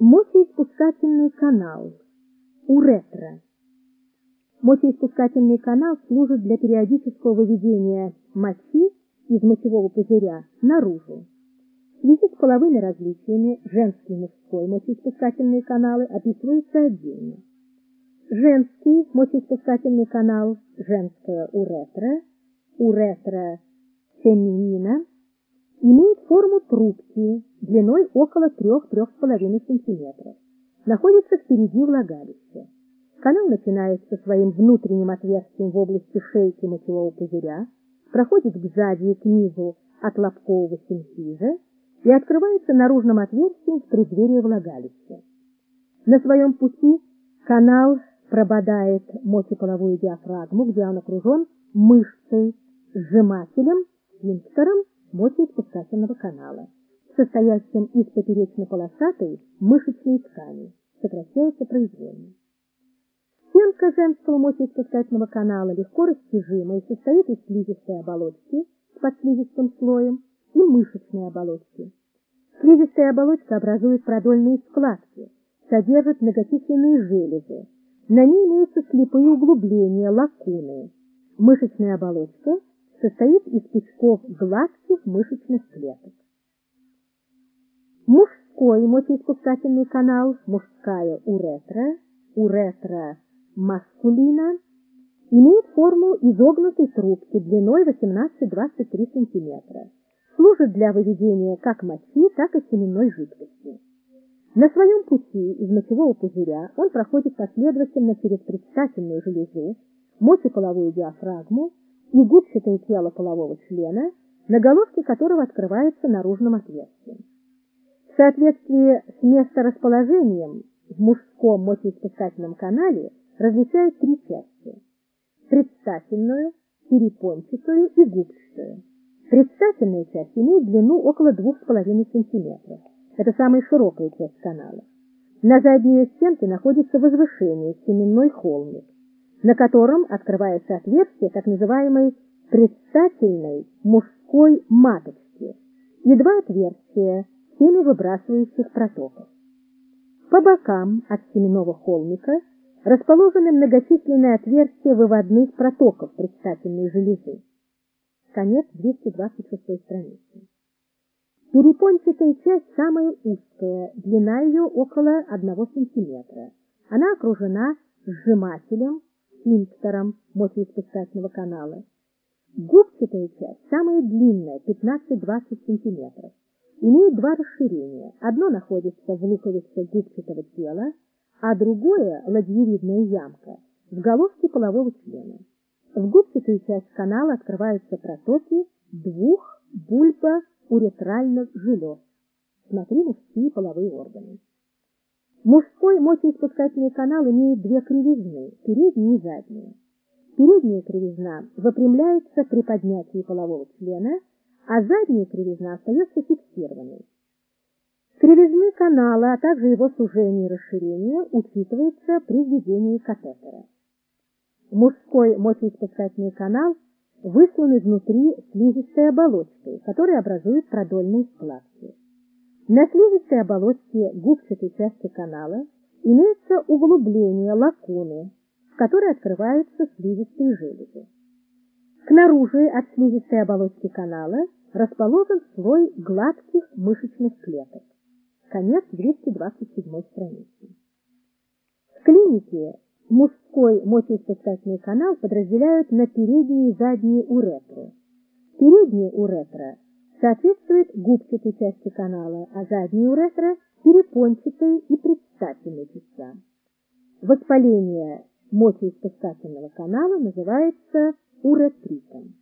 Мочеиспускательный канал. Уретра. Мочеиспускательный канал служит для периодического выведения мочи из мочевого пузыря наружу. В связи с половыми различиями женский и мужской мочеиспускательные каналы описываются отдельно. Женский мочеиспускательный канал, женская уретра, уретра феминина, имеет форму трубки длиной около 3-3,5 см. Находится впереди влагалища. Канал начинается своим внутренним отверстием в области шейки мочевого пузыря, проходит сзади и к низу от лобкового синфиза и открывается наружным отверстием в преддверии влагалища. На своем пути канал прободает мочеполовую диафрагму, где он окружен мышцей, сжимателем, сфинктером мочеиспускательного канала, состоящим из поперечно-полосатой мышечной ткани, сокращается произвольно. Стенка женского мочеиспускательного канала легко растяжима и состоит из слизистой оболочки с подслизистым слоем и мышечной оболочки. Слизистая оболочка образует продольные складки, содержит многочисленные железы. На ней имеются слепые углубления, лакуны. Мышечная оболочка состоит из пучков гладких мышечных клеток. Мужской мочеиспускательный канал, мужская уретра, уретра маскулина, имеет форму изогнутой трубки длиной 18-23 см. Служит для выведения как мочи, так и семенной жидкости. На своем пути из мочевого пузыря он проходит последовательно через предстательную железу, мочеполовую диафрагму, и губчатое тело полового члена, на головке которого открывается наружным отверстием. В соответствии с месторасположением в мужском мочеиспускательном канале различают три части – предстательную, перепончатую и губчатую. Предстательная часть имеет длину около 2,5 см. Это самая широкая часть канала. На задней стенке находится возвышение, семенной холмик на котором открывается отверстие так называемой предстательной мужской маточки и два отверстия семи выбрасывающих протоков. По бокам от семенного холмика расположены многочисленные отверстия выводных протоков предстательной железы. Конец 226 страницы. Перепончатая часть самая узкая, длина ее около 1 см. Она окружена сжимателем сфинктером мочеиспускательного канала. Губчатая часть, самая длинная, 15-20 см, имеет два расширения. Одно находится в луковице губчатого тела, а другое, ладьевидная ямка, в головке полового члена. В губчатую часть канала открываются протоки двух бульбо-уретральных желез. Смотри мужские половые органы. Мужской мочеиспускательный канал имеет две кривизны, переднюю и заднюю. Передняя кривизна выпрямляется при поднятии полового члена, а задняя кривизна остается фиксированной. Кривизны канала, а также его сужение и расширение учитывается при введении катетера. Мужской мочеиспускательный канал выслан изнутри слизистой оболочкой, которая образует продольные складки. На слизистой оболочке губчатой части канала имеется углубление лакуны, в которой открываются слизистые железы. Снаружи от слизистой оболочки канала расположен слой гладких мышечных клеток. Конец 227 страницы. В клинике мужской мочеиспускательный канал подразделяют на передние и задние уретры. Передняя уретра соответствует губчатой части канала, а задняя уретра – перепончатой и предстательной частям. Воспаление мочеиспускательного канала называется уретритом.